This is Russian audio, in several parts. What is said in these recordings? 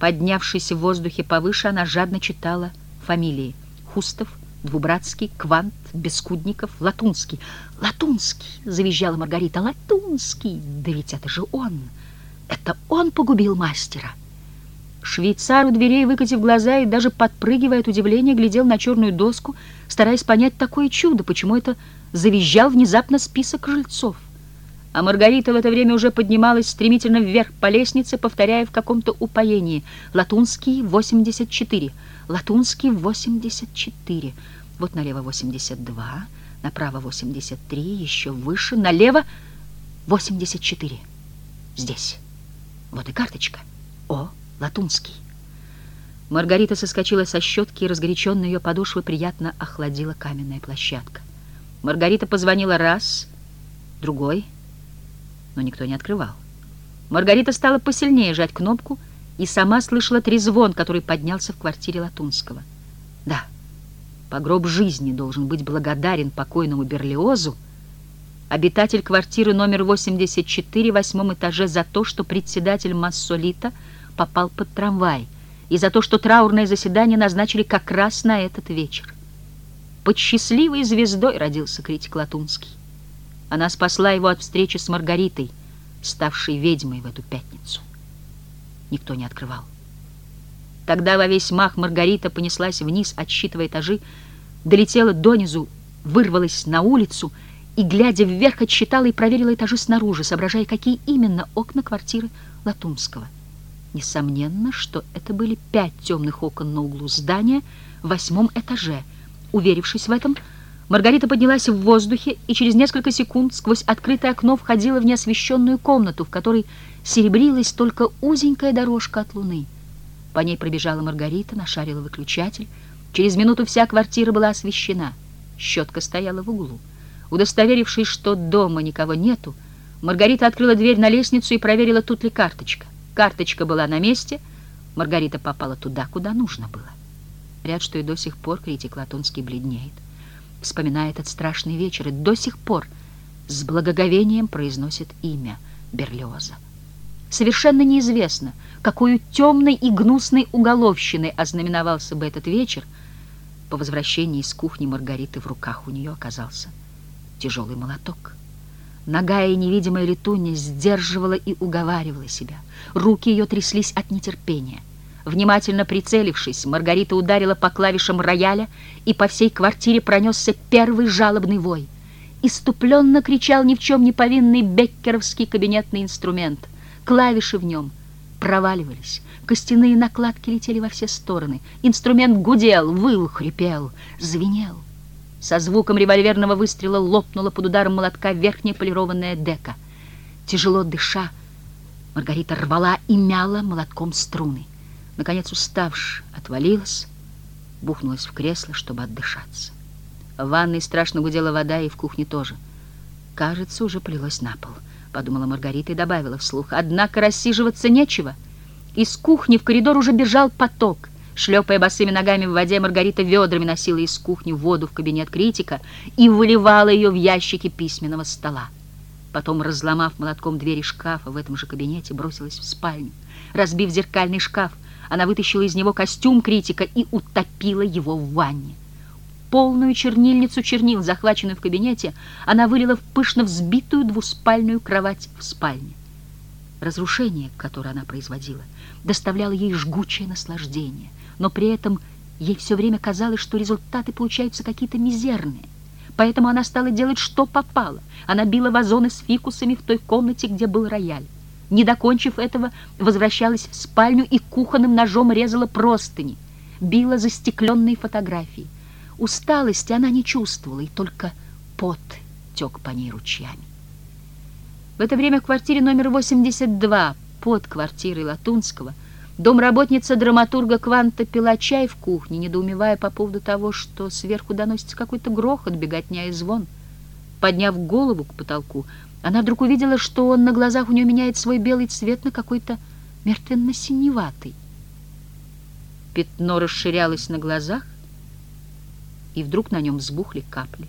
Поднявшись в воздухе повыше, она жадно читала фамилии. Хустов, Двубратский, Квант, Бескудников, Латунский. «Латунский!» — завизжала Маргарита. «Латунский! Да ведь это же он! Это он погубил мастера!» Швейцар у дверей, выкатив глаза и даже подпрыгивая от удивления, глядел на черную доску, стараясь понять такое чудо, почему это завизжал внезапно список жильцов. А Маргарита в это время уже поднималась стремительно вверх по лестнице, повторяя в каком-то упоении. «Латунский, 84, Латунский, 84, вот налево 82, направо 83, еще выше, налево 84, здесь, вот и карточка, о, Латунский». Маргарита соскочила со щетки, и разгоряченная ее подошвы приятно охладила каменная площадка. Маргарита позвонила раз, другой — но никто не открывал. Маргарита стала посильнее жать кнопку и сама слышала трезвон, который поднялся в квартире Латунского. Да, по гроб жизни должен быть благодарен покойному Берлиозу, обитатель квартиры номер 84 в восьмом этаже за то, что председатель Массолита попал под трамвай, и за то, что траурное заседание назначили как раз на этот вечер. Под счастливой звездой родился критик Латунский. Она спасла его от встречи с Маргаритой, ставшей ведьмой в эту пятницу. Никто не открывал. Тогда во весь мах Маргарита понеслась вниз, отсчитывая этажи, долетела донизу, вырвалась на улицу и, глядя вверх, отсчитала и проверила этажи снаружи, соображая, какие именно окна квартиры Латунского. Несомненно, что это были пять темных окон на углу здания в восьмом этаже. Уверившись в этом, Маргарита поднялась в воздухе и через несколько секунд сквозь открытое окно входила в неосвещенную комнату, в которой серебрилась только узенькая дорожка от луны. По ней пробежала Маргарита, нашарила выключатель. Через минуту вся квартира была освещена. Щетка стояла в углу. Удостоверившись, что дома никого нету, Маргарита открыла дверь на лестницу и проверила, тут ли карточка. Карточка была на месте. Маргарита попала туда, куда нужно было. Ряд, что и до сих пор критик Латунский бледнеет вспоминая этот страшный вечер и до сих пор с благоговением произносит имя Берлиоза. Совершенно неизвестно, какой темной и гнусной уголовщиной ознаменовался бы этот вечер. По возвращении из кухни Маргариты в руках у нее оказался тяжелый молоток. Ногая и невидимая летунья сдерживала и уговаривала себя. Руки ее тряслись от нетерпения. Внимательно прицелившись, Маргарита ударила по клавишам рояля, и по всей квартире пронесся первый жалобный вой. Иступленно кричал ни в чем не повинный беккеровский кабинетный инструмент. Клавиши в нем проваливались, костяные накладки летели во все стороны. Инструмент гудел, выл, хрипел, звенел. Со звуком револьверного выстрела лопнула под ударом молотка верхняя полированная дека. Тяжело дыша, Маргарита рвала и мяла молотком струны. Наконец, уставши, отвалилась, бухнулась в кресло, чтобы отдышаться. В ванной страшно гудела вода, и в кухне тоже. Кажется, уже полилось на пол, подумала Маргарита и добавила вслух. Однако рассиживаться нечего. Из кухни в коридор уже бежал поток. Шлепая босыми ногами в воде, Маргарита ведрами носила из кухни воду в кабинет критика и выливала ее в ящики письменного стола. Потом, разломав молотком двери шкафа в этом же кабинете, бросилась в спальню. Разбив зеркальный шкаф, она вытащила из него костюм критика и утопила его в ванне. Полную чернильницу чернил, захваченную в кабинете, она вылила в пышно взбитую двуспальную кровать в спальне. Разрушение, которое она производила, доставляло ей жгучее наслаждение, но при этом ей все время казалось, что результаты получаются какие-то мизерные. Поэтому она стала делать, что попало. Она била вазоны с фикусами в той комнате, где был рояль. Не докончив этого, возвращалась в спальню и кухонным ножом резала простыни, била застекленные фотографии. Усталости она не чувствовала, и только пот тек по ней ручьями. В это время в квартире номер 82, под квартирой Латунского, домработница драматурга Кванта пила чай в кухне, недоумевая по поводу того, что сверху доносится какой-то грохот, беготня и звон. Подняв голову к потолку, она вдруг увидела, что он на глазах у нее меняет свой белый цвет на какой-то мертвенно-синеватый. Пятно расширялось на глазах, и вдруг на нем взбухли капли.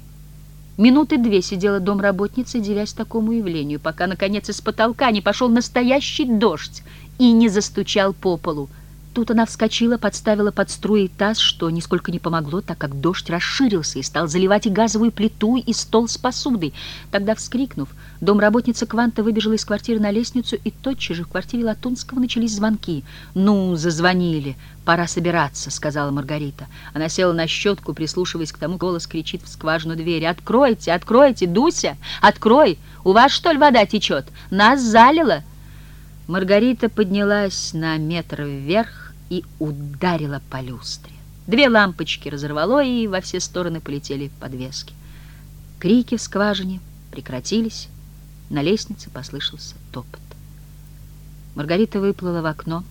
Минуты две сидела домработница, девясь такому явлению, пока, наконец, из потолка не пошел настоящий дождь и не застучал по полу. Тут она вскочила, подставила под струи таз, что нисколько не помогло, так как дождь расширился и стал заливать и газовую плиту, и стол с посудой. Тогда, вскрикнув, домработница Кванта выбежала из квартиры на лестницу, и тотчас же в квартире Латунского начались звонки. «Ну, зазвонили, пора собираться», — сказала Маргарита. Она села на щетку, прислушиваясь к тому, голос кричит в скважину двери. «Откройте, откройте, Дуся, открой! У вас, что ли, вода течет? Нас залило!» Маргарита поднялась на метр вверх и ударила по люстре. Две лампочки разорвало, и во все стороны полетели подвески. Крики в скважине прекратились, на лестнице послышался топот. Маргарита выплыла в окно,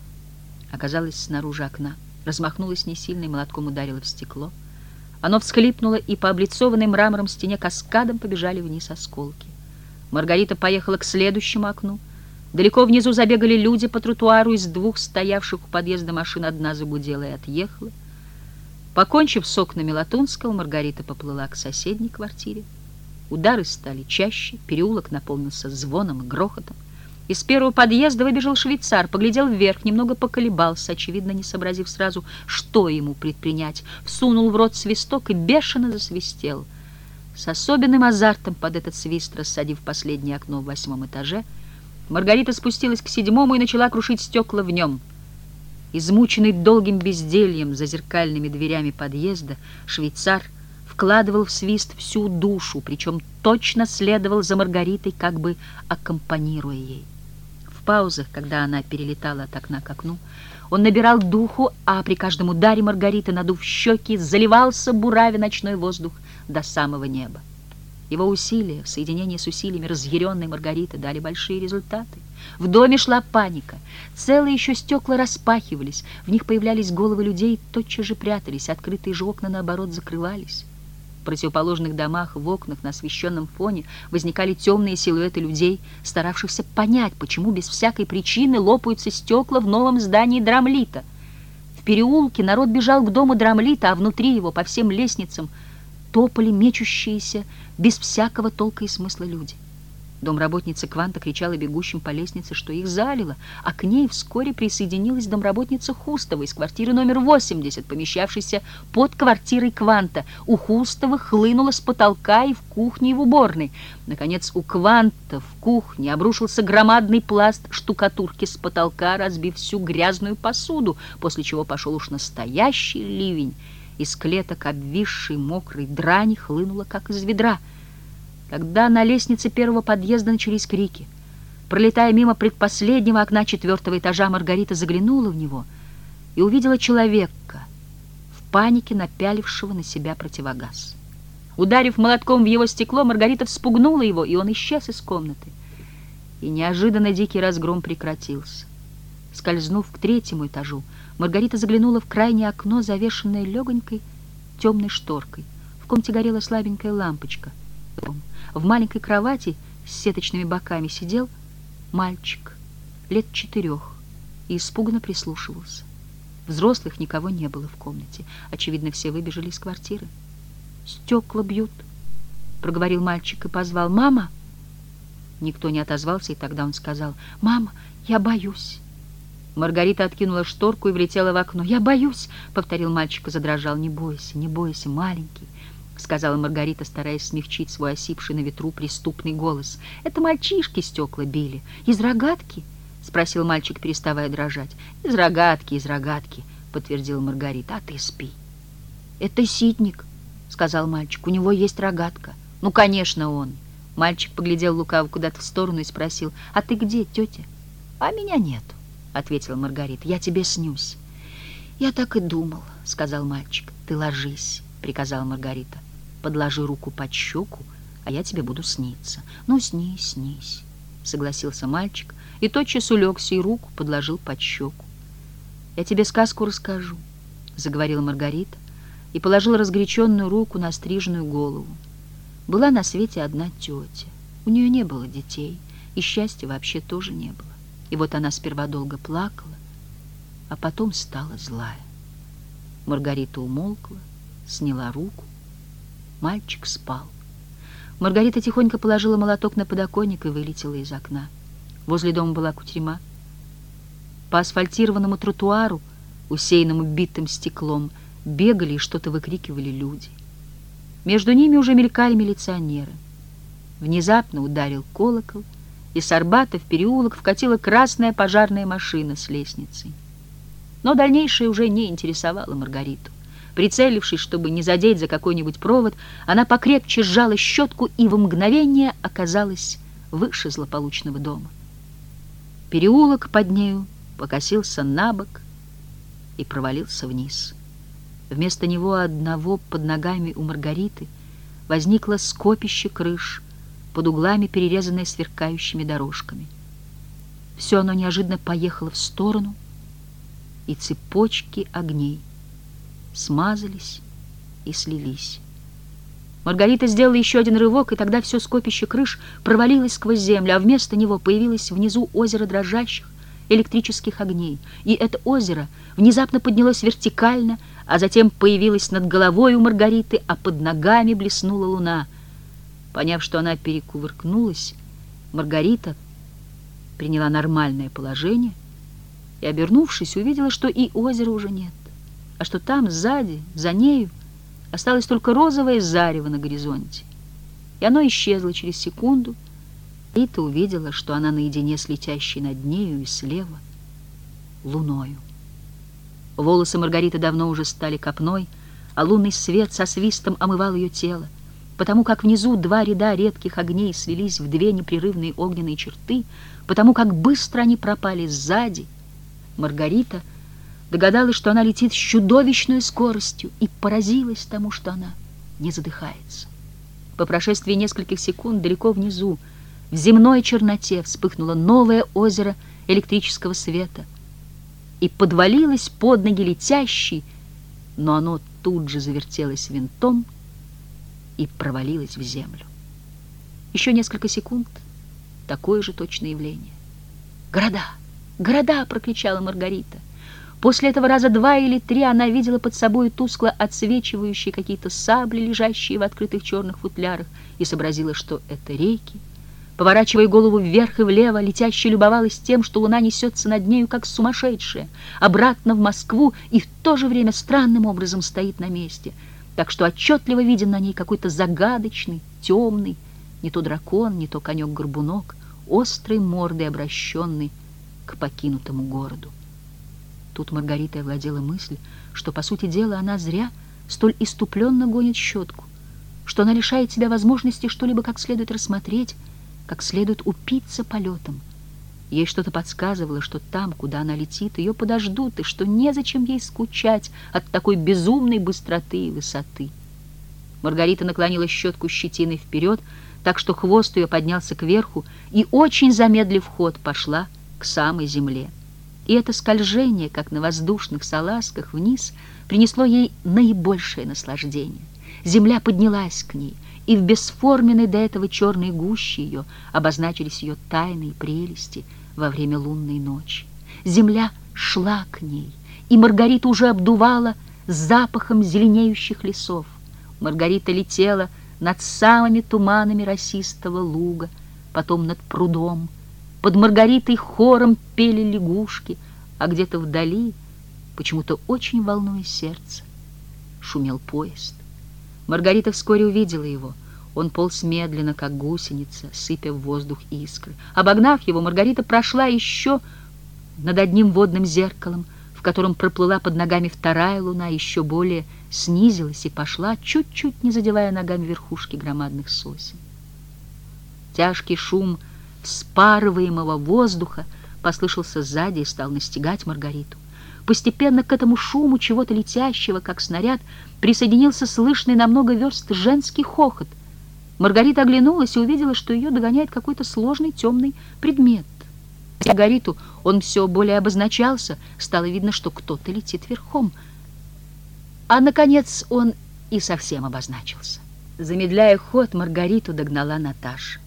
оказалась снаружи окна, размахнулась не сильно и молотком ударила в стекло. Оно всхлипнуло, и по облицованной мрамором стене каскадом побежали вниз осколки. Маргарита поехала к следующему окну — Далеко внизу забегали люди по тротуару, из двух стоявших у подъезда машин одна загудела и отъехала. Покончив с окнами Латунского, Маргарита поплыла к соседней квартире. Удары стали чаще, переулок наполнился звоном и грохотом. Из первого подъезда выбежал швейцар, поглядел вверх, немного поколебался, очевидно, не сообразив сразу, что ему предпринять, всунул в рот свисток и бешено засвистел. С особенным азартом под этот свист, рассадив последнее окно в восьмом этаже, Маргарита спустилась к седьмому и начала крушить стекла в нем. Измученный долгим бездельем за зеркальными дверями подъезда, швейцар вкладывал в свист всю душу, причем точно следовал за Маргаритой, как бы аккомпанируя ей. В паузах, когда она перелетала от окна к окну, он набирал духу, а при каждом ударе Маргариты, надув щеки, заливался буравя ночной воздух до самого неба. Его усилия в соединении с усилиями разъяренной Маргариты дали большие результаты. В доме шла паника. Целые еще стекла распахивались, в них появлялись головы людей тотчас же прятались, открытые же окна, наоборот, закрывались. В противоположных домах, в окнах на освещенном фоне возникали темные силуэты людей, старавшихся понять, почему без всякой причины лопаются стекла в новом здании Драмлита. В переулке народ бежал к дому Драмлита, а внутри его по всем лестницам топали мечущиеся без всякого толка и смысла люди. Домработница Кванта кричала бегущим по лестнице, что их залило, а к ней вскоре присоединилась домработница Хустова из квартиры номер 80, помещавшейся под квартирой Кванта. У Хустова хлынуло с потолка и в кухне, и в уборной. Наконец, у Кванта в кухне обрушился громадный пласт штукатурки с потолка, разбив всю грязную посуду, после чего пошел уж настоящий ливень. Из клеток обвисшей мокрой драни хлынула, как из ведра — когда на лестнице первого подъезда начались крики. Пролетая мимо предпоследнего окна четвертого этажа, Маргарита заглянула в него и увидела человека, в панике напялившего на себя противогаз. Ударив молотком в его стекло, Маргарита вспугнула его, и он исчез из комнаты. И неожиданно дикий разгром прекратился. Скользнув к третьему этажу, Маргарита заглянула в крайнее окно, завешенное легонькой темной шторкой. В комнате горела слабенькая лампочка. В маленькой кровати с сеточными боками сидел мальчик лет четырех и испуганно прислушивался. Взрослых никого не было в комнате. Очевидно, все выбежали из квартиры. «Стекла бьют», — проговорил мальчик и позвал. «Мама!» Никто не отозвался, и тогда он сказал. «Мама, я боюсь». Маргарита откинула шторку и влетела в окно. «Я боюсь», — повторил мальчик и задрожал. «Не бойся, не бойся, маленький». — сказала Маргарита, стараясь смягчить свой осипший на ветру преступный голос. «Это мальчишки стекла били. Из рогатки?» — спросил мальчик, переставая дрожать. «Из рогатки, из рогатки», — подтвердила Маргарита. «А ты спи». «Это ситник», — сказал мальчик. «У него есть рогатка». «Ну, конечно, он». Мальчик поглядел лукаво куда-то в сторону и спросил. «А ты где, тетя?» «А меня нету», — ответила Маргарита. «Я тебе снюсь». «Я так и думал», — сказал мальчик. «Ты ложись», — приказала Маргарита подложи руку под щеку, а я тебе буду сниться. Ну, снись, снись, согласился мальчик, и тотчас улегся и руку подложил под щеку. Я тебе сказку расскажу, заговорила Маргарита и положила разгоряченную руку на стриженную голову. Была на свете одна тетя. У нее не было детей, и счастья вообще тоже не было. И вот она сперва долго плакала, а потом стала злая. Маргарита умолкла, сняла руку Мальчик спал. Маргарита тихонько положила молоток на подоконник и вылетела из окна. Возле дома была кутерьма. По асфальтированному тротуару усеянному битым стеклом, бегали и что-то выкрикивали люди. Между ними уже мелькали милиционеры. Внезапно ударил колокол, и с Арбата в переулок вкатила красная пожарная машина с лестницей. Но дальнейшее уже не интересовало Маргариту. Прицелившись, чтобы не задеть за какой-нибудь провод, она покрепче сжала щетку и в мгновение оказалась выше злополучного дома. Переулок под нею покосился на бок и провалился вниз. Вместо него одного под ногами у Маргариты возникло скопище крыш, под углами перерезанное сверкающими дорожками. Все оно неожиданно поехало в сторону, и цепочки огней смазались и слились. Маргарита сделала еще один рывок, и тогда все скопище крыш провалилось сквозь землю, а вместо него появилось внизу озеро дрожащих электрических огней. И это озеро внезапно поднялось вертикально, а затем появилась над головой у Маргариты, а под ногами блеснула луна. Поняв, что она перекувыркнулась, Маргарита приняла нормальное положение и, обернувшись, увидела, что и озера уже нет, а что там, сзади, за нею, осталось только розовое зарево на горизонте. И оно исчезло через секунду, Рита увидела, что она наедине с летящей над нею и слева луною. Волосы Маргариты давно уже стали копной, а лунный свет со свистом омывал ее тело, потому как внизу два ряда редких огней слились в две непрерывные огненные черты, потому как быстро они пропали сзади. Маргарита догадалась, что она летит с чудовищной скоростью, и поразилась тому, что она не задыхается. По прошествии нескольких секунд далеко внизу, в земной черноте, вспыхнуло новое озеро электрического света — и подвалилось под ноги летящий, но оно тут же завертелось винтом и провалилось в землю. Еще несколько секунд — такое же точное явление. «Города! Города!» — прокричала Маргарита. После этого раза два или три она видела под собой тускло отсвечивающие какие-то сабли, лежащие в открытых черных футлярах, и сообразила, что это реки, Поворачивая голову вверх и влево, летящая любовалась тем, что луна несется над нею, как сумасшедшая, обратно в Москву и в то же время странным образом стоит на месте, так что отчетливо виден на ней какой-то загадочный, темный, не то дракон, не то конек-горбунок, острой мордой обращенный к покинутому городу. Тут Маргарита овладела мысль, что, по сути дела, она зря столь иступленно гонит щетку, что она лишает себя возможности что-либо как следует рассмотреть, как следует упиться полетом. Ей что-то подсказывало, что там, куда она летит, ее подождут, и что незачем ей скучать от такой безумной быстроты и высоты. Маргарита наклонила щетку щетиной вперед, так что хвост ее поднялся кверху, и, очень замедлив ход, пошла к самой земле. И это скольжение, как на воздушных салазках, вниз, принесло ей наибольшее наслаждение. Земля поднялась к ней — и в бесформенной до этого черной гуще ее обозначились ее тайные прелести во время лунной ночи. Земля шла к ней, и Маргарита уже обдувала запахом зеленеющих лесов. Маргарита летела над самыми туманами росистого луга, потом над прудом. Под Маргаритой хором пели лягушки, а где-то вдали, почему-то очень волнуя сердце, шумел поезд. Маргарита вскоре увидела его. Он полз медленно, как гусеница, сыпя в воздух искры. Обогнав его, Маргарита прошла еще над одним водным зеркалом, в котором проплыла под ногами вторая луна, еще более снизилась и пошла, чуть-чуть не задевая ногами верхушки громадных сосен. Тяжкий шум вспарываемого воздуха послышался сзади и стал настигать Маргариту. Постепенно к этому шуму чего-то летящего, как снаряд, присоединился слышный на много верст женский хохот. Маргарита оглянулась и увидела, что ее догоняет какой-то сложный темный предмет. Маргариту он все более обозначался, стало видно, что кто-то летит верхом. А, наконец, он и совсем обозначился. Замедляя ход, Маргариту догнала Наташа.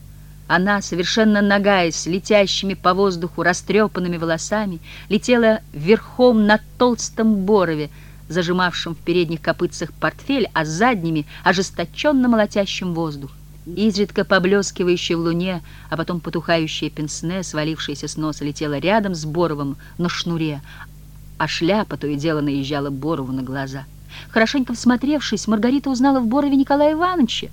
Она, совершенно нагая, с летящими по воздуху растрепанными волосами, летела верхом на толстом борове, зажимавшем в передних копытцах портфель, а задними ожесточенно молотящим воздух. Изредка поблескивающая в луне, а потом потухающее пенсне, свалившееся с носа, летело рядом с Боровым на шнуре, а шляпа то и дело наезжала Борову на глаза. Хорошенько всмотревшись, Маргарита узнала в Борове Николая Ивановича,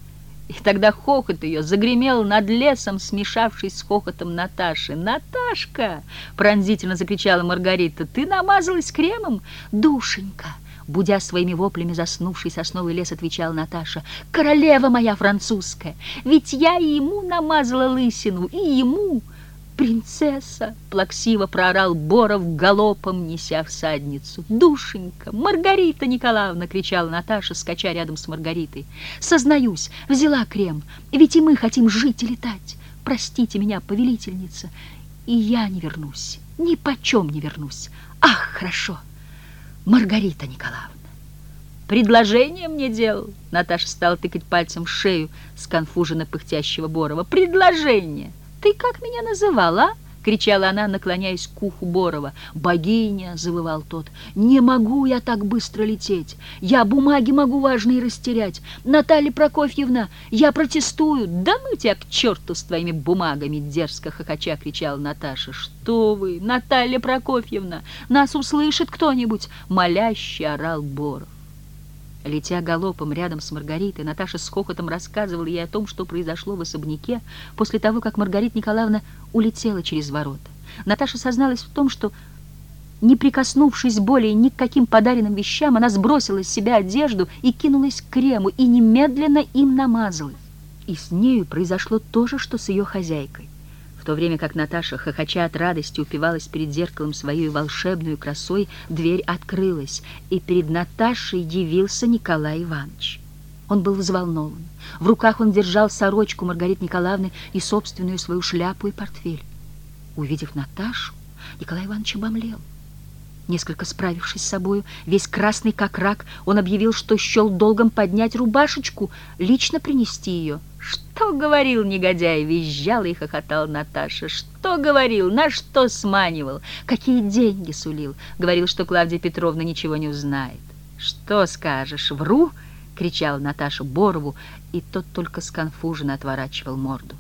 и тогда хохот ее загремел над лесом, смешавшись с хохотом Наташи. «Наташка!» — пронзительно закричала Маргарита. «Ты намазалась кремом? Душенька!» Будя своими воплями заснувший сосновый лес, отвечала Наташа. «Королева моя французская! Ведь я и ему намазала лысину, и ему!» «Принцесса!» — плаксиво проорал Боров, галопом неся всадницу. «Душенька! Маргарита Николаевна!» — кричала Наташа, скача рядом с Маргаритой. «Сознаюсь, взяла крем, ведь и мы хотим жить и летать. Простите меня, повелительница, и я не вернусь, ни почем не вернусь. Ах, хорошо! Маргарита Николаевна!» «Предложение мне делал!» Наташа стала тыкать пальцем в шею сконфуженно пыхтящего Борова. «Предложение!» «Ты как меня называла?» — кричала она, наклоняясь к уху Борова. «Богиня!» — завывал тот. «Не могу я так быстро лететь. Я бумаги могу важные растерять. Наталья Прокофьевна, я протестую!» «Да ну тебя к черту с твоими бумагами!» — дерзко хохоча кричала Наташа. «Что вы, Наталья Прокофьевна! Нас услышит кто-нибудь!» — моляще орал Боров. Летя галопом рядом с Маргаритой, Наташа с хохотом рассказывала ей о том, что произошло в особняке после того, как Маргарита Николаевна улетела через ворота. Наташа созналась в том, что, не прикоснувшись более ни к каким подаренным вещам, она сбросила с себя одежду и кинулась к крему, и немедленно им намазалась. И с нею произошло то же, что с ее хозяйкой. В то время как Наташа, хохоча от радости, упивалась перед зеркалом своей волшебной красой, дверь открылась, и перед Наташей явился Николай Иванович. Он был взволнован. В руках он держал сорочку Маргариты Николаевны и собственную свою шляпу и портфель. Увидев Наташу, Николай Иванович обомлел. Несколько справившись с собою, весь красный как рак, он объявил, что счел долгом поднять рубашечку, лично принести ее — «Что говорил негодяй?» — визжала и хохотала Наташа. «Что говорил? На что сманивал? Какие деньги сулил?» Говорил, что Клавдия Петровна ничего не узнает. «Что скажешь? Вру?» — кричала Наташа Борову, и тот только сконфуженно отворачивал морду.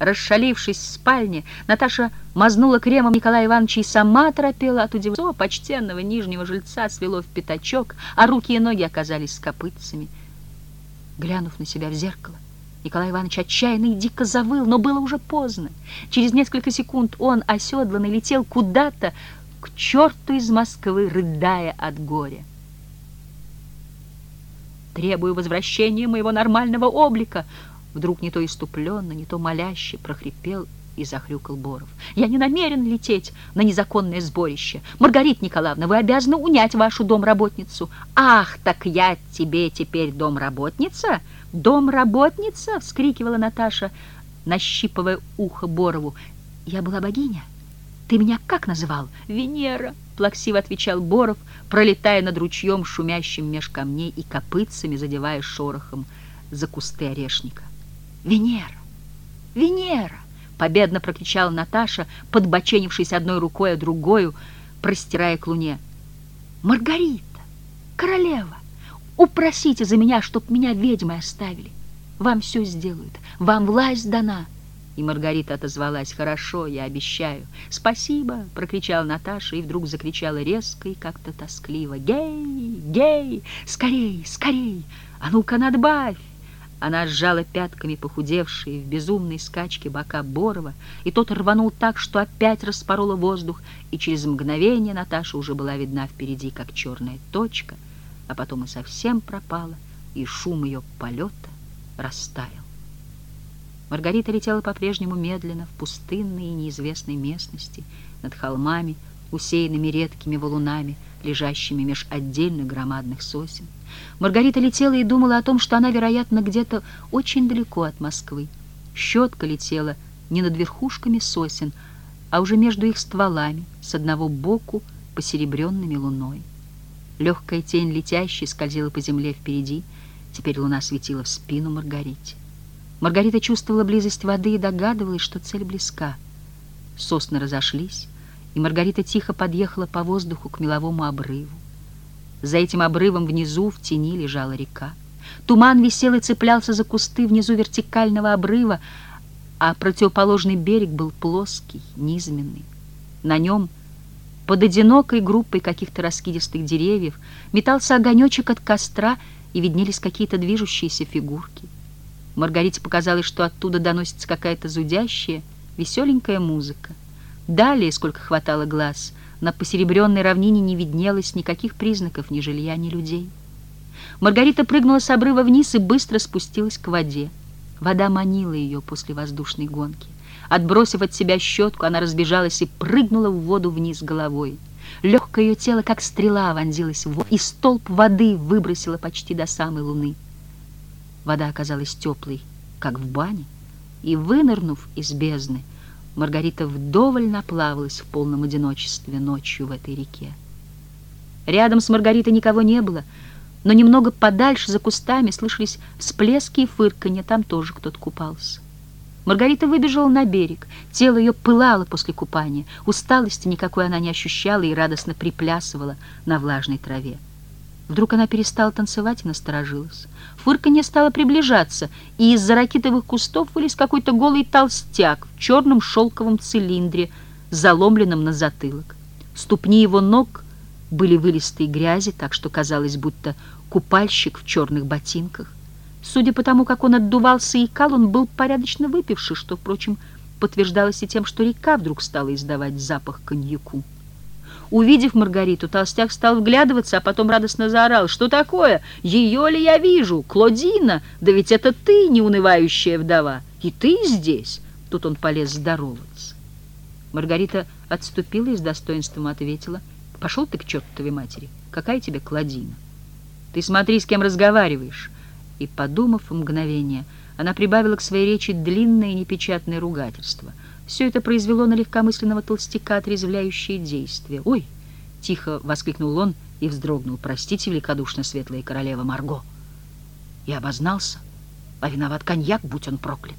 Расшалившись в спальне, Наташа мазнула кремом Николая Ивановича и сама торопела от удивления. Почтенного нижнего жильца свело в пятачок, а руки и ноги оказались с копытцами. Глянув на себя в зеркало, Николай Иванович отчаянно и дико завыл, но было уже поздно. Через несколько секунд он, оседланный, летел куда-то к черту из Москвы, рыдая от горя. «Требую возвращения моего нормального облика!» Вдруг не то иступленно, не то моляще прохрипел и захрюкал Боров. «Я не намерен лететь на незаконное сборище. Маргарита Николаевна, вы обязаны унять вашу домработницу». «Ах, так я тебе теперь домработница?» «Домработница!» — вскрикивала Наташа, нащипывая ухо Борову. «Я была богиня. Ты меня как называл?» «Венера!» — плаксиво отвечал Боров, пролетая над ручьем, шумящим меж камней и копытцами, задевая шорохом за кусты орешника. «Венера! Венера!» — победно прокричала Наташа, подбоченившись одной рукой, а другою, простирая к луне. «Маргарита! Королева!» Упросите за меня, чтоб меня ведьмой оставили. Вам все сделают, вам власть дана. И Маргарита отозвалась, «Хорошо, я обещаю». «Спасибо!» — прокричала Наташа и вдруг закричала резко и как-то тоскливо. «Гей! Гей! Скорей! Скорей! А ну-ка надбавь!» Она сжала пятками похудевшие в безумной скачке бока Борова, и тот рванул так, что опять распорола воздух, и через мгновение Наташа уже была видна впереди, как черная точка — а потом и совсем пропала, и шум ее полета растаял. Маргарита летела по-прежнему медленно в пустынной и неизвестной местности, над холмами, усеянными редкими валунами, лежащими меж отдельных громадных сосен. Маргарита летела и думала о том, что она, вероятно, где-то очень далеко от Москвы. Щетка летела не над верхушками сосен, а уже между их стволами, с одного боку посеребренными луной. Легкая тень летящей скользила по земле впереди. Теперь луна светила в спину Маргарите. Маргарита чувствовала близость воды и догадывалась, что цель близка. Сосны разошлись, и Маргарита тихо подъехала по воздуху к меловому обрыву. За этим обрывом внизу в тени лежала река. Туман висел и цеплялся за кусты внизу вертикального обрыва, а противоположный берег был плоский, низменный. На нем Под одинокой группой каких-то раскидистых деревьев метался огонечек от костра, и виднелись какие-то движущиеся фигурки. Маргарите показалось, что оттуда доносится какая-то зудящая, веселенькая музыка. Далее, сколько хватало глаз, на посеребренной равнине не виднелось никаких признаков ни жилья, ни людей. Маргарита прыгнула с обрыва вниз и быстро спустилась к воде. Вода манила ее после воздушной гонки. Отбросив от себя щетку, она разбежалась и прыгнула в воду вниз головой. Легкое ее тело, как стрела, вонзилось в воду, и столб воды выбросило почти до самой луны. Вода оказалась теплой, как в бане, и, вынырнув из бездны, Маргарита вдоволь наплавалась в полном одиночестве ночью в этой реке. Рядом с Маргаритой никого не было, но немного подальше, за кустами, слышались всплески и фырканье, там тоже кто-то купался. Маргарита выбежала на берег. Тело ее пылало после купания. Усталости никакой она не ощущала и радостно приплясывала на влажной траве. Вдруг она перестала танцевать и насторожилась. Фырканье стало приближаться, и из-за ракитовых кустов вылез какой-то голый толстяк в черном шелковом цилиндре, заломленном на затылок. Ступни его ног были вылисты грязи, так что казалось, будто купальщик в черных ботинках. Судя по тому, как он отдувался и икал, он был порядочно выпивший, что, впрочем, подтверждалось и тем, что река вдруг стала издавать запах коньяку. Увидев Маргариту, толстяк стал вглядываться, а потом радостно заорал. «Что такое? Ее ли я вижу? Клодина? Да ведь это ты, неунывающая вдова! И ты здесь!» Тут он полез здороваться. Маргарита отступила и с достоинством ответила. «Пошел ты к чертовой матери! Какая тебе Клодина? Ты смотри, с кем разговариваешь!» И, подумав мгновение, она прибавила к своей речи длинное непечатное ругательство. Все это произвело на легкомысленного толстяка отрезвляющее действие. «Ой!» — тихо воскликнул он и вздрогнул. «Простите, великодушно светлая королева Марго!» И обознался, а виноват коньяк, будь он проклят.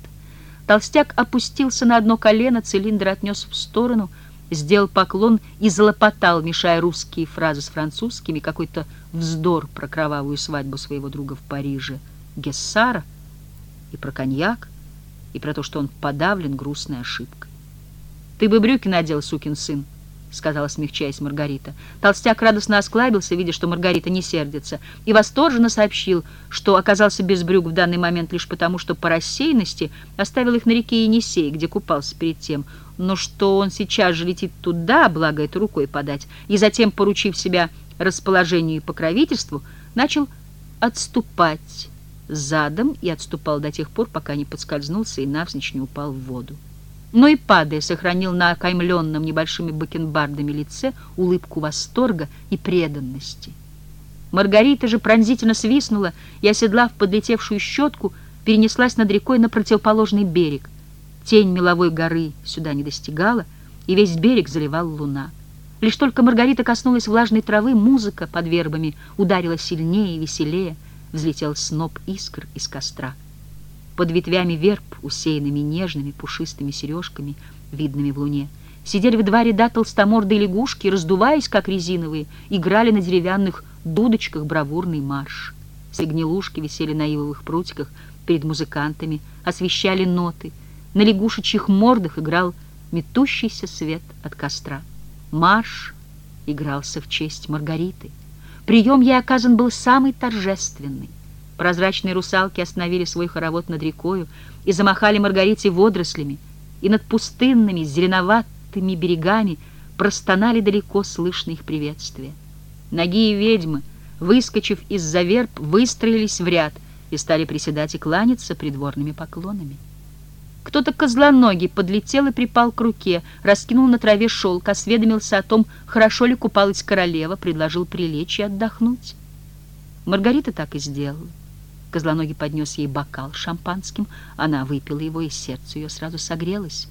Толстяк опустился на одно колено, цилиндр отнес в сторону, сделал поклон и залопотал, мешая русские фразы с французскими, какой-то вздор про кровавую свадьбу своего друга в Париже — Гессара, и про коньяк, и про то, что он подавлен грустной ошибкой. «Ты бы брюки надел, сукин сын», — сказала, смягчаясь Маргарита. Толстяк радостно осклабился, видя, что Маргарита не сердится, и восторженно сообщил, что оказался без брюк в данный момент лишь потому, что по рассеянности оставил их на реке Енисей, где купался перед тем, но что он сейчас же летит туда, благо это рукой подать, и затем, поручив себя расположению и покровительству, начал отступать задом и отступал до тех пор, пока не подскользнулся и навзничь не упал в воду. Но и падая, сохранил на окаймленном небольшими бакенбардами лице улыбку восторга и преданности. Маргарита же пронзительно свистнула и, оседлав подлетевшую щетку, перенеслась над рекой на противоположный берег. Тень меловой горы сюда не достигала, и весь берег заливал луна. Лишь только Маргарита коснулась влажной травы, музыка под вербами ударила сильнее и веселее — взлетел сноп искр из костра. Под ветвями верб, усеянными нежными пушистыми сережками, видными в луне, сидели в два ряда толстомордые лягушки, раздуваясь, как резиновые, играли на деревянных дудочках бравурный марш. Сигнилушки висели на ивовых прутиках перед музыкантами, освещали ноты. На лягушечьих мордах играл метущийся свет от костра. Марш игрался в честь Маргариты. Прием ей оказан был самый торжественный. Прозрачные русалки остановили свой хоровод над рекою и замахали Маргарите водорослями, и над пустынными, зеленоватыми берегами простонали далеко слышно их приветствие. Ноги и ведьмы, выскочив из-за верб, выстроились в ряд и стали приседать и кланяться придворными поклонами. Кто-то козлоногий подлетел и припал к руке, раскинул на траве шелк, осведомился о том, хорошо ли купалась королева, предложил прилечь и отдохнуть. Маргарита так и сделала. Козлоногий поднес ей бокал шампанским, она выпила его, и сердце ее сразу согрелось.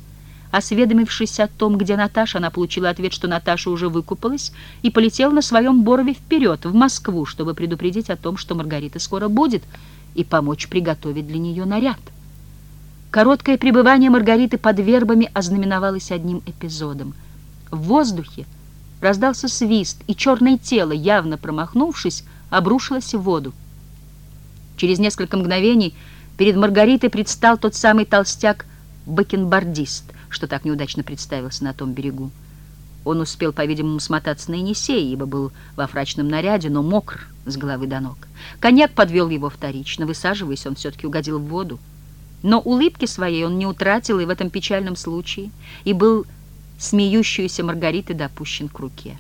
Осведомившись о том, где Наташа, она получила ответ, что Наташа уже выкупалась, и полетела на своем борове вперед, в Москву, чтобы предупредить о том, что Маргарита скоро будет, и помочь приготовить для нее наряд. Короткое пребывание Маргариты под вербами ознаменовалось одним эпизодом. В воздухе раздался свист, и черное тело, явно промахнувшись, обрушилось в воду. Через несколько мгновений перед Маргаритой предстал тот самый толстяк-бакенбардист, что так неудачно представился на том берегу. Он успел, по-видимому, смотаться на Енисее, ибо был во фрачном наряде, но мокр с головы до ног. Коньяк подвел его вторично. Высаживаясь, он все-таки угодил в воду. Но улыбки своей он не утратил и в этом печальном случае, и был смеющуюся Маргариты допущен к руке.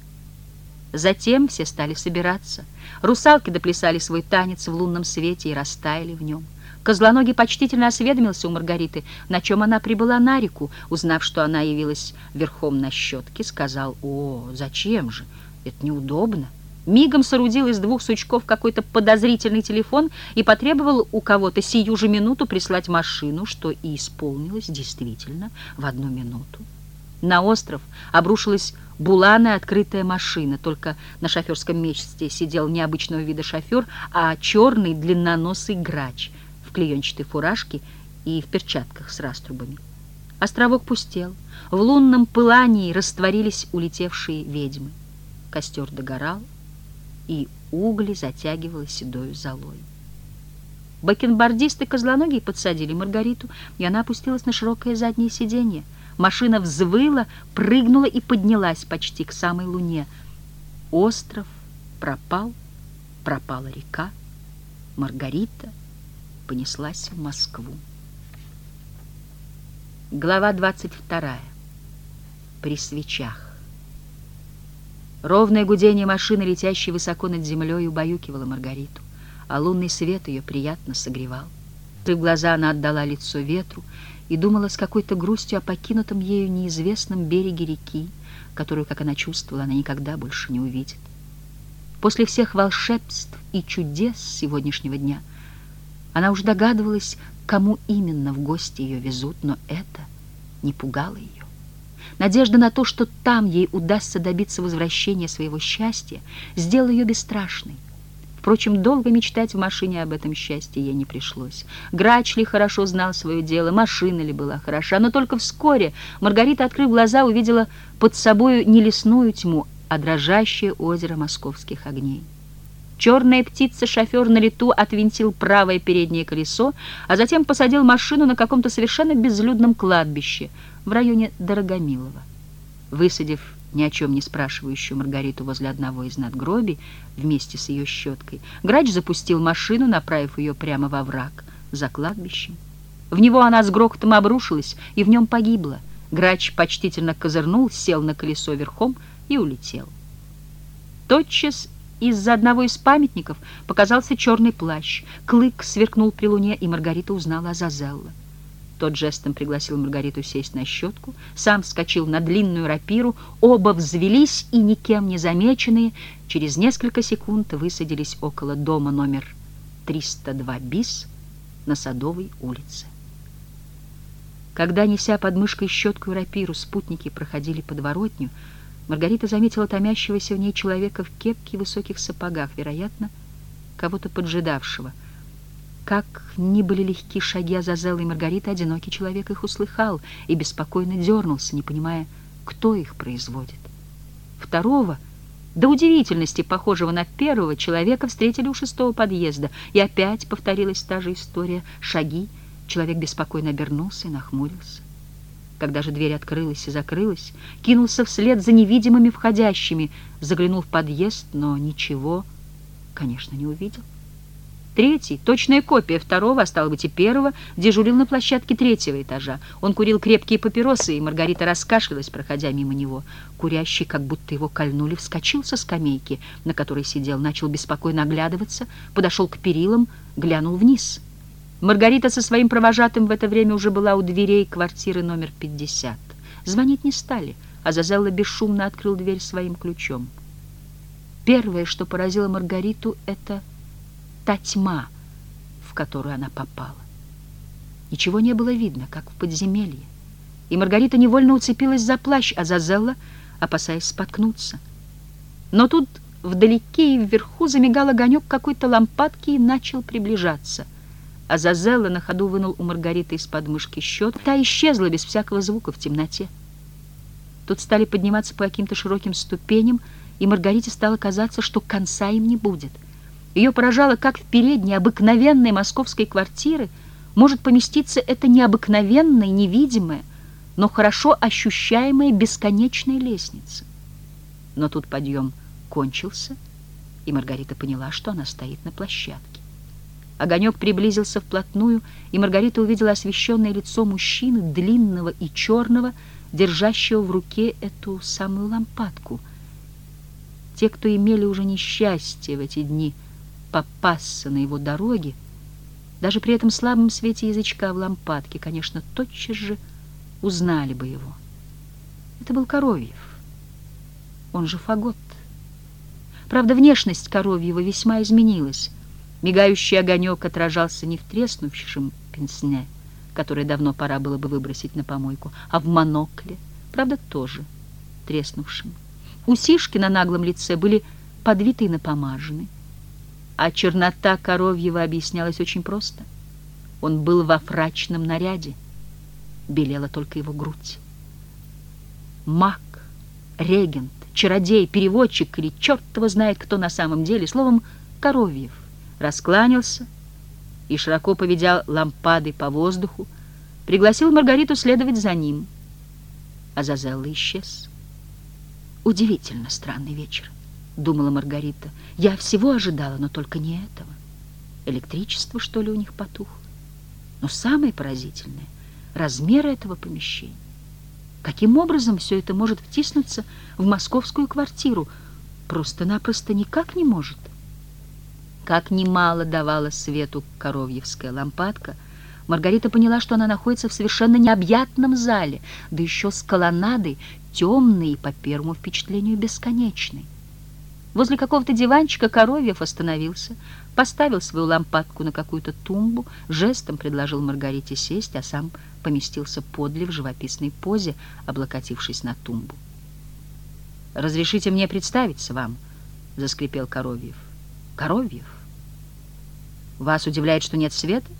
Затем все стали собираться. Русалки доплясали свой танец в лунном свете и растаяли в нем. Козлоногий почтительно осведомился у Маргариты, на чем она прибыла на реку. Узнав, что она явилась верхом на щетке, сказал, «О, зачем же? Это неудобно». Мигом соорудил из двух сучков какой-то подозрительный телефон и потребовал у кого-то сию же минуту прислать машину, что и исполнилось действительно в одну минуту. На остров обрушилась буланая открытая машина, только на шоферском месте сидел необычного вида шофер, а черный длинноносый грач в клеенчатой фуражке и в перчатках с раструбами. Островок пустел, в лунном пылании растворились улетевшие ведьмы. Костер догорал, и угли затягивало седою золой. Бакенбардисты козлоногие подсадили Маргариту, и она опустилась на широкое заднее сиденье. Машина взвыла, прыгнула и поднялась почти к самой луне. Остров пропал, пропала река. Маргарита понеслась в Москву. Глава 22. При свечах. Ровное гудение машины, летящей высоко над землей, убаюкивало Маргариту, а лунный свет ее приятно согревал. В глаза она отдала лицо ветру и думала с какой-то грустью о покинутом ею неизвестном береге реки, которую, как она чувствовала, она никогда больше не увидит. После всех волшебств и чудес сегодняшнего дня она уже догадывалась, кому именно в гости ее везут, но это не пугало ее. Надежда на то, что там ей удастся добиться возвращения своего счастья, сделала ее бесстрашной. Впрочем, долго мечтать в машине об этом счастье ей не пришлось. Грач ли хорошо знал свое дело, машина ли была хороша, но только вскоре Маргарита, открыв глаза, увидела под собою не лесную тьму, а дрожащее озеро московских огней. Черная птица-шофер на лету отвинтил правое переднее колесо, а затем посадил машину на каком-то совершенно безлюдном кладбище в районе Дорогомилова. Высадив ни о чем не спрашивающую Маргариту возле одного из надгробий вместе с ее щеткой, грач запустил машину, направив ее прямо во враг за кладбищем. В него она с грохотом обрушилась и в нем погибла. Грач почтительно козырнул, сел на колесо верхом и улетел. Тотчас из-за одного из памятников показался черный плащ. Клык сверкнул при луне, и Маргарита узнала Азазелла. Тот жестом пригласил Маргариту сесть на щетку, сам вскочил на длинную рапиру, оба взвелись и, никем не замеченные, через несколько секунд высадились около дома номер 302 БИС на Садовой улице. Когда, неся под мышкой щетку и рапиру, спутники проходили подворотню, Маргарита заметила томящегося в ней человека в кепке и высоких сапогах, вероятно, кого-то поджидавшего. Как ни были легки шаги Азазелла и Маргариты, одинокий человек их услыхал и беспокойно дернулся, не понимая, кто их производит. Второго, до удивительности похожего на первого, человека встретили у шестого подъезда, и опять повторилась та же история. Шаги, человек беспокойно обернулся и нахмурился. Когда же дверь открылась и закрылась, кинулся вслед за невидимыми входящими, заглянул в подъезд, но ничего, конечно, не увидел. Третий, точная копия второго, а стало быть и первого, дежурил на площадке третьего этажа. Он курил крепкие папиросы, и Маргарита раскашлялась, проходя мимо него. Курящий, как будто его кольнули, вскочил со скамейки, на которой сидел, начал беспокойно оглядываться, подошел к перилам, глянул вниз — Маргарита со своим провожатым в это время уже была у дверей квартиры номер 50. Звонить не стали, а Зазелла бесшумно открыл дверь своим ключом. Первое, что поразило Маргариту, это та тьма, в которую она попала. Ничего не было видно, как в подземелье. И Маргарита невольно уцепилась за плащ, а Зазелла, опасаясь споткнуться. Но тут вдалеке и вверху замигал огонек какой-то лампадки и начал приближаться — Азазелла на ходу вынул у Маргариты из подмышки счет. Та исчезла без всякого звука в темноте. Тут стали подниматься по каким-то широким ступеням, и Маргарите стало казаться, что конца им не будет. Ее поражало, как в передней обыкновенной московской квартиры может поместиться эта необыкновенная, невидимая, но хорошо ощущаемая бесконечная лестница. Но тут подъем кончился, и Маргарита поняла, что она стоит на площадке. Огонек приблизился вплотную, и Маргарита увидела освещенное лицо мужчины, длинного и черного, держащего в руке эту самую лампадку. Те, кто имели уже несчастье в эти дни попасться на его дороге, даже при этом слабом свете язычка в лампадке, конечно, тотчас же узнали бы его. Это был Коровьев, он же Фагот. Правда, внешность Коровьева весьма изменилась. Мигающий огонек отражался не в треснувшем пенсне, который давно пора было бы выбросить на помойку, а в монокле, правда, тоже треснувшим. Усишки на наглом лице были подвиты и напомажены, а чернота Коровьева объяснялась очень просто. Он был во фрачном наряде, белела только его грудь. Маг, регент, чародей, переводчик или черт его знает кто на самом деле, словом, Коровьев, раскланялся и, широко поведя лампадой по воздуху, пригласил Маргариту следовать за ним. А Зазелла исчез. Удивительно странный вечер, думала Маргарита. Я всего ожидала, но только не этого. Электричество, что ли, у них потухло? Но самое поразительное — размеры этого помещения. Каким образом все это может втиснуться в московскую квартиру? Просто-напросто никак не может. Как немало давала свету коровьевская лампадка, Маргарита поняла, что она находится в совершенно необъятном зале, да еще с колоннадой, темной и, по первому впечатлению, бесконечной. Возле какого-то диванчика Коровьев остановился, поставил свою лампадку на какую-то тумбу, жестом предложил Маргарите сесть, а сам поместился подле в живописной позе, облокотившись на тумбу. «Разрешите мне представиться вам», — заскрипел Коровьев. «Коровьев? Вас удивляет, что нет света?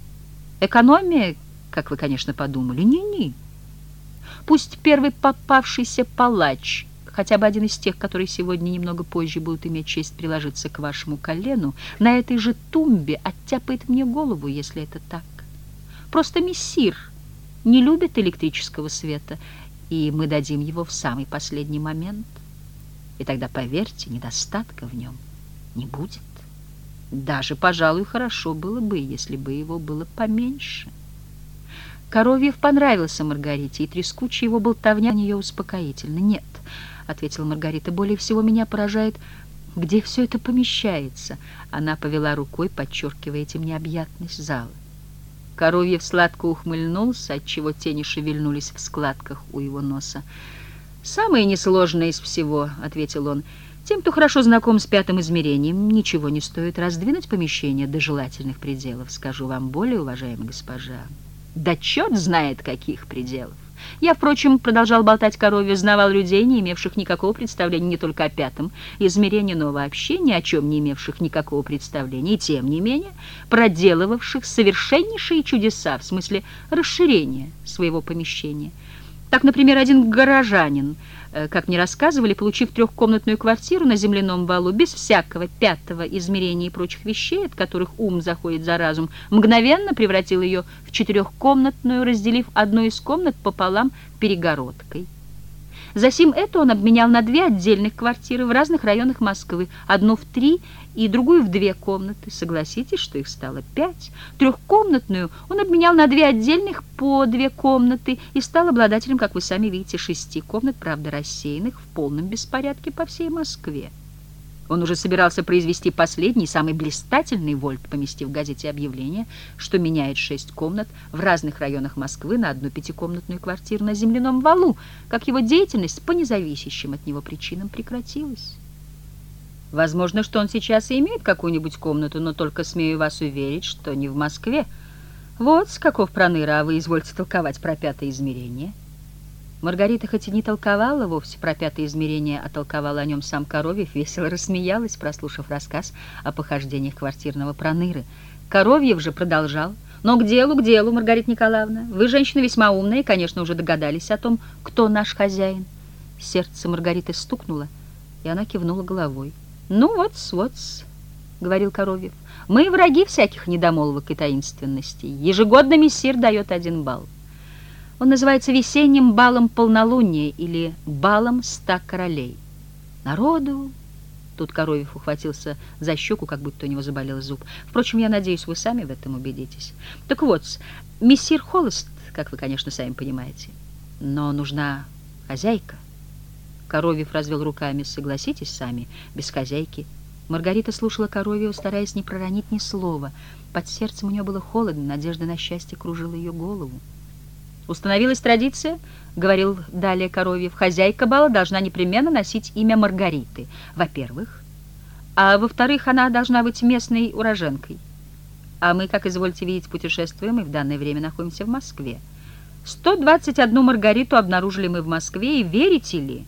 Экономия, как вы, конечно, подумали? Не-не. Пусть первый попавшийся палач, хотя бы один из тех, которые сегодня немного позже будут иметь честь приложиться к вашему колену, на этой же тумбе оттяпает мне голову, если это так. Просто мессир не любит электрического света, и мы дадим его в самый последний момент. И тогда, поверьте, недостатка в нем не будет. Даже, пожалуй, хорошо было бы, если бы его было поменьше. Коровьев понравился Маргарите, и трескучий его болтовня у нее успокоительно. «Нет», — ответила Маргарита, — «более всего меня поражает, где все это помещается». Она повела рукой, подчеркивая этим необъятность зала. Коровьев сладко ухмыльнулся, отчего тени шевельнулись в складках у его носа. «Самое несложное из всего», — ответил он, — «тем, кто хорошо знаком с пятым измерением, ничего не стоит раздвинуть помещение до желательных пределов, скажу вам более, уважаемая госпожа. Да черт знает, каких пределов!» Я, впрочем, продолжал болтать корове, знавал людей, не имевших никакого представления не только о пятом измерении, но вообще ни о чем не имевших никакого представления, и тем не менее проделывавших совершеннейшие чудеса в смысле расширения своего помещения. Так, например, один горожанин – Э, как мне рассказывали, получив трехкомнатную квартиру на земляном валу, без всякого пятого измерения и прочих вещей, от которых ум заходит за разум, мгновенно превратил ее в четырехкомнатную, разделив одну из комнат пополам перегородкой. Засим это он обменял на две отдельных квартиры в разных районах Москвы, одну в три и другую в две комнаты. Согласитесь, что их стало пять. Трехкомнатную он обменял на две отдельных по две комнаты и стал обладателем, как вы сами видите, шести комнат, правда, рассеянных в полном беспорядке по всей Москве. Он уже собирался произвести последний, самый блистательный вольт, поместив в газете объявление, что меняет шесть комнат в разных районах Москвы на одну пятикомнатную квартиру на земляном валу, как его деятельность по независящим от него причинам прекратилась. Возможно, что он сейчас и имеет какую-нибудь комнату, но только смею вас уверить, что не в Москве. Вот с каков проныра, а вы извольте толковать про пятое измерение». Маргарита хоть и не толковала вовсе про пятое измерение, а толковала о нем сам Коровьев, весело рассмеялась, прослушав рассказ о похождениях квартирного проныры. Коровьев же продолжал. «Но к делу, к делу, Маргарита Николаевна. Вы, женщина весьма умная, и, конечно, уже догадались о том, кто наш хозяин». Сердце Маргариты стукнуло, и она кивнула головой. «Ну вот, вот, — говорил Коровьев, — мы враги всяких недомолвок и таинственностей. Ежегодно мессир дает один балл. Он называется весенним балом полнолуния или балом ста королей. Народу Тут Коровьев ухватился за щеку, как будто у него заболел зуб. Впрочем, я надеюсь, вы сами в этом убедитесь. Так вот, мессир Холост, как вы, конечно, сами понимаете. Но нужна хозяйка. Коровьев развел руками. Согласитесь сами, без хозяйки. Маргарита слушала Коровьева, стараясь не проронить ни слова. Под сердцем у нее было холодно, надежда на счастье кружила ее голову. Установилась традиция, говорил далее Коровьев, хозяйка бала должна непременно носить имя Маргариты, во-первых, а во-вторых, она должна быть местной уроженкой. А мы, как извольте видеть, путешествуем и в данное время находимся в Москве. 121 Маргариту обнаружили мы в Москве, и верите ли,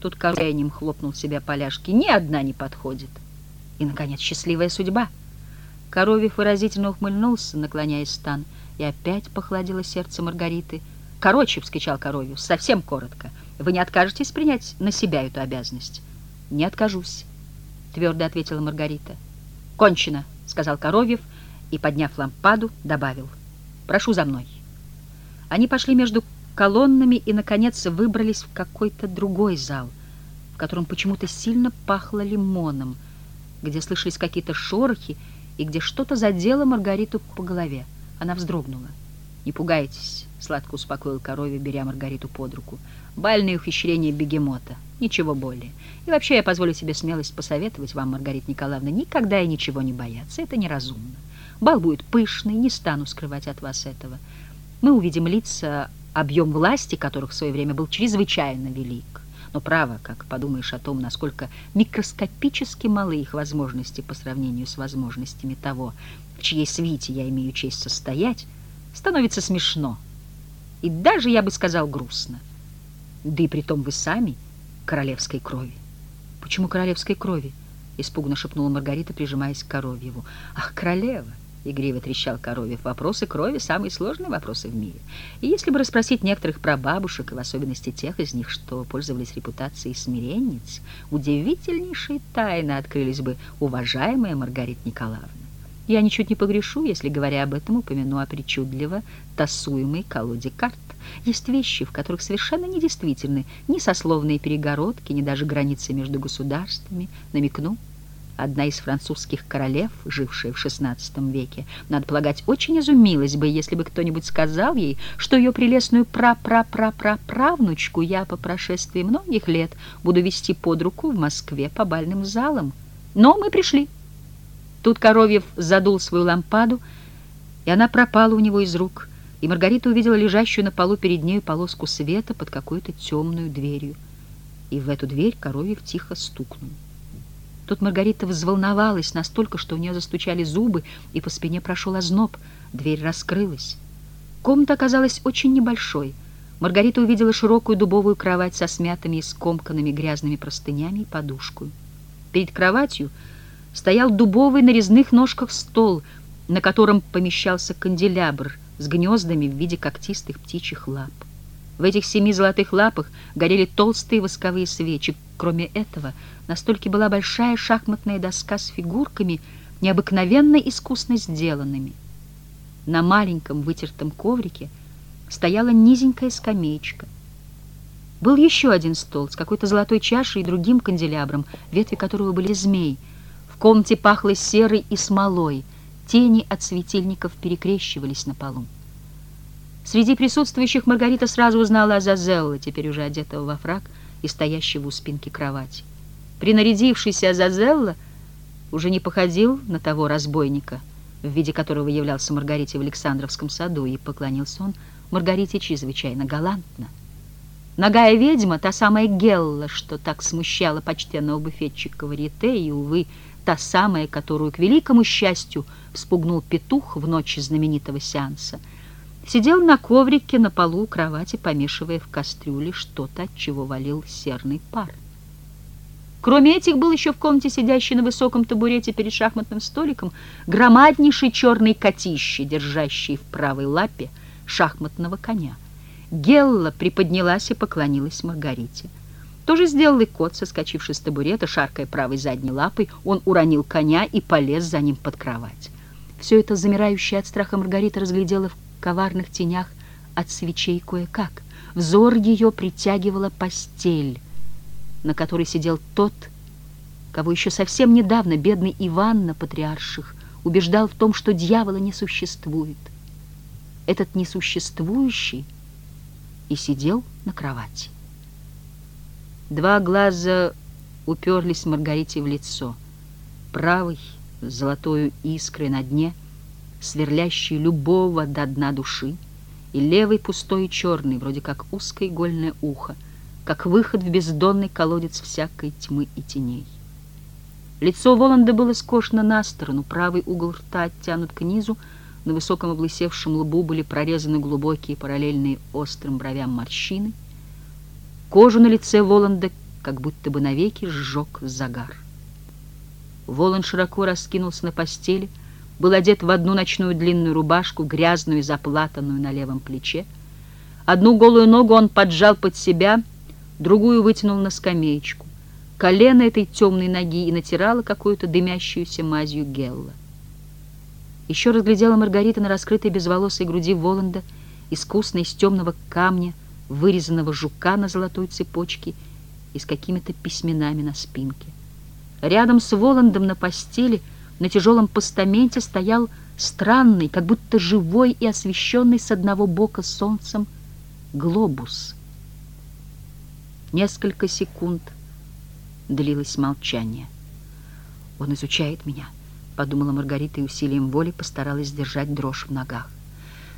тут Коровьев хлопнул себя поляшки, ни одна не подходит. И, наконец, счастливая судьба. Коровьев выразительно ухмыльнулся, наклоняясь стан, — и опять похолодело сердце Маргариты. «Короче», — вскричал Коровьев, — «совсем коротко. Вы не откажетесь принять на себя эту обязанность?» «Не откажусь», — твердо ответила Маргарита. «Кончено», — сказал Коровьев и, подняв лампаду, добавил. «Прошу за мной». Они пошли между колоннами и, наконец, выбрались в какой-то другой зал, в котором почему-то сильно пахло лимоном, где слышались какие-то шорохи и где что-то задело Маргариту по голове. Она вздрогнула. «Не пугайтесь», — сладко успокоил корове, беря Маргариту под руку. «Бальные ухищрения бегемота. Ничего более. И вообще я позволю себе смелость посоветовать вам, Маргарита Николаевна, никогда и ничего не бояться. Это неразумно. Бал будет пышный, не стану скрывать от вас этого. Мы увидим лица, объем власти которых в свое время был чрезвычайно велик. Но право, как подумаешь о том, насколько микроскопически малы их возможности по сравнению с возможностями того, чьей свите я имею честь состоять, становится смешно. И даже, я бы сказал, грустно. Да и притом вы сами королевской крови. Почему королевской крови? Испуганно шепнула Маргарита, прижимаясь к Коровьеву. Ах, королева! Игриво трещал Коровьев. Вопросы крови — самые сложные вопросы в мире. И если бы расспросить некоторых прабабушек, и в особенности тех из них, что пользовались репутацией смиренниц, удивительнейшие тайны открылись бы, уважаемая Маргарита Николаевна. Я ничуть не погрешу, если, говоря об этом, упомяну о причудливо тасуемой колоде карт. Есть вещи, в которых совершенно недействительны ни сословные перегородки, ни даже границы между государствами. Намекну, одна из французских королев, жившая в XVI веке, надо полагать, очень изумилась бы, если бы кто-нибудь сказал ей, что ее прелестную пра-пра-пра-пра-правнучку я по прошествии многих лет буду вести под руку в Москве по бальным залам. Но мы пришли. Тут Коровьев задул свою лампаду, и она пропала у него из рук, и Маргарита увидела лежащую на полу перед нею полоску света под какой-то темную дверью. И в эту дверь Коровьев тихо стукнул. Тут Маргарита взволновалась настолько, что у нее застучали зубы, и по спине прошел озноб. Дверь раскрылась. Комната оказалась очень небольшой. Маргарита увидела широкую дубовую кровать со смятыми и скомканными грязными простынями и подушку. Перед кроватью стоял дубовый на резных ножках стол, на котором помещался канделябр с гнездами в виде когтистых птичьих лап. В этих семи золотых лапах горели толстые восковые свечи. Кроме этого, на столике была большая шахматная доска с фигурками, необыкновенно искусно сделанными. На маленьком вытертом коврике стояла низенькая скамеечка. Был еще один стол с какой-то золотой чашей и другим канделябром, ветви которого были змей — в комнате пахло серой и смолой, тени от светильников перекрещивались на полу. Среди присутствующих Маргарита сразу узнала Азазелла, теперь уже одетого во фраг и стоящего у спинки кровати. Принарядившийся Азазелла уже не походил на того разбойника, в виде которого являлся Маргарите в Александровском саду, и поклонился он Маргарите чрезвычайно галантно. Ногая ведьма, та самая Гелла, что так смущала почтенного буфетчика Варьете, и, увы, та самая, которую, к великому счастью, вспугнул петух в ночь знаменитого сеанса, сидел на коврике на полу у кровати, помешивая в кастрюле что-то, от чего валил серный пар. Кроме этих был еще в комнате сидящий на высоком табурете перед шахматным столиком громаднейший черный котище, держащий в правой лапе шахматного коня. Гелла приподнялась и поклонилась Маргарите. То же сделал и кот, соскочивший с табурета, шаркая правой задней лапой, он уронил коня и полез за ним под кровать. Все это замирающая от страха Маргарита разглядела в коварных тенях от свечей кое-как. Взор ее притягивала постель, на которой сидел тот, кого еще совсем недавно бедный Иван на патриарших убеждал в том, что дьявола не существует. Этот несуществующий и сидел на кровати. Два глаза уперлись Маргарите в лицо. Правый, с золотою искрой на дне, сверлящий любого до дна души, и левый пустой и черный, вроде как узкое игольное ухо, как выход в бездонный колодец всякой тьмы и теней. Лицо Воланда было скошено на сторону, правый угол рта оттянут к низу, на высоком облысевшем лбу были прорезаны глубокие параллельные острым бровям морщины. Кожу на лице Воланда как будто бы навеки сжег загар. Волан широко раскинулся на постели, был одет в одну ночную длинную рубашку, грязную и заплатанную на левом плече. Одну голую ногу он поджал под себя, другую вытянул на скамеечку. Колено этой темной ноги и натирало какую-то дымящуюся мазью гелла. Еще разглядела Маргарита на раскрытой безволосой груди Воланда искусно из темного камня, вырезанного жука на золотой цепочке и с какими-то письменами на спинке. Рядом с Воландом на постели на тяжелом постаменте стоял странный, как будто живой и освещенный с одного бока солнцем глобус. Несколько секунд длилось молчание. «Он изучает меня», — подумала Маргарита и усилием воли постаралась сдержать дрожь в ногах.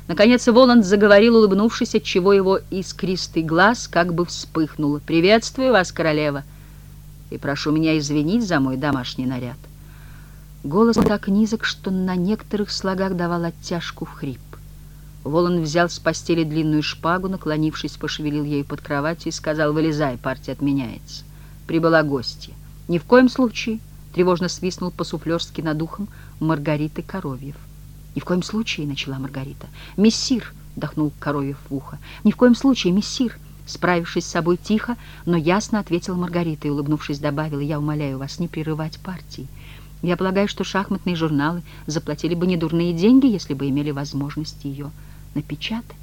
Наконец Воланд заговорил, улыбнувшись, отчего его искристый глаз как бы вспыхнул. «Приветствую вас, королева, и прошу меня извинить за мой домашний наряд». Голос так низок, что на некоторых слогах давал оттяжку в хрип. Воланд взял с постели длинную шпагу, наклонившись, пошевелил ею под кроватью и сказал, «Вылезай, партия отменяется». Прибыла гостья. «Ни в коем случае!» — тревожно свистнул по-суфлерски над ухом Маргариты Коровьев. «Ни в коем случае!» — начала Маргарита. «Мессир!» — вдохнул Коровьев в ухо. «Ни в коем случае, мессир!» Справившись с собой тихо, но ясно ответила Маргарита и, улыбнувшись, добавила, «Я умоляю вас не прерывать партии. Я полагаю, что шахматные журналы заплатили бы недурные деньги, если бы имели возможность ее напечатать».